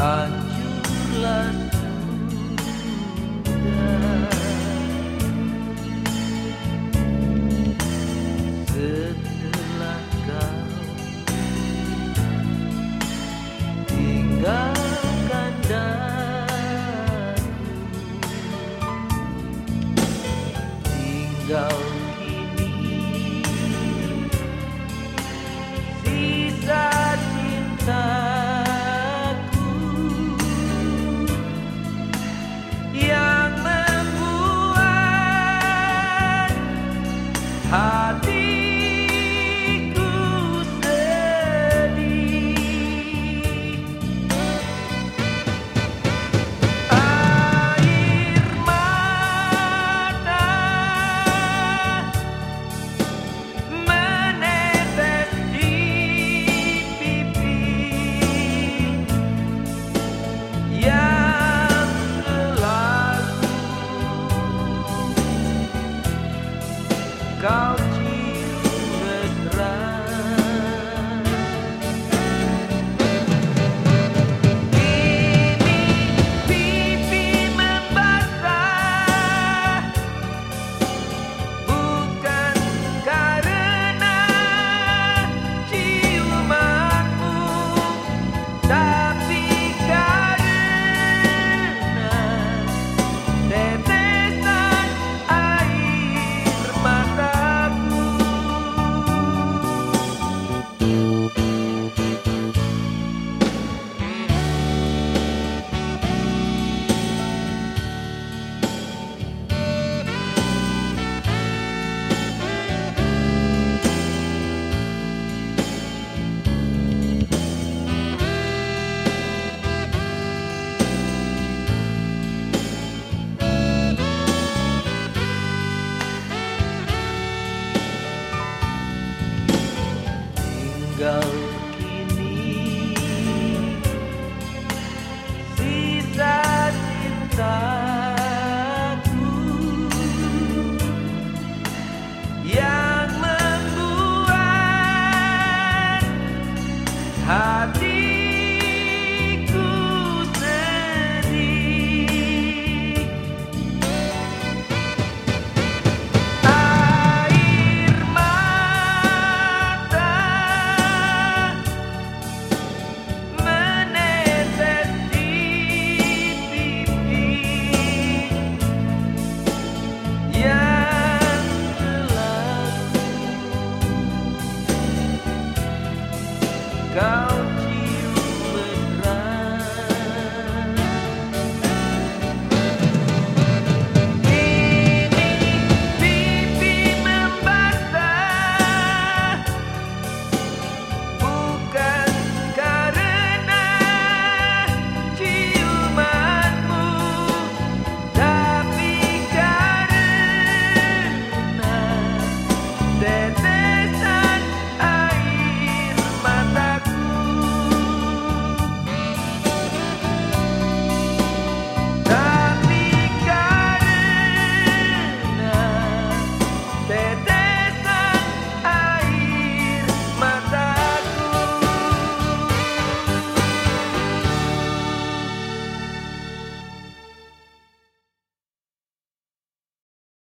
ini hancurlah go.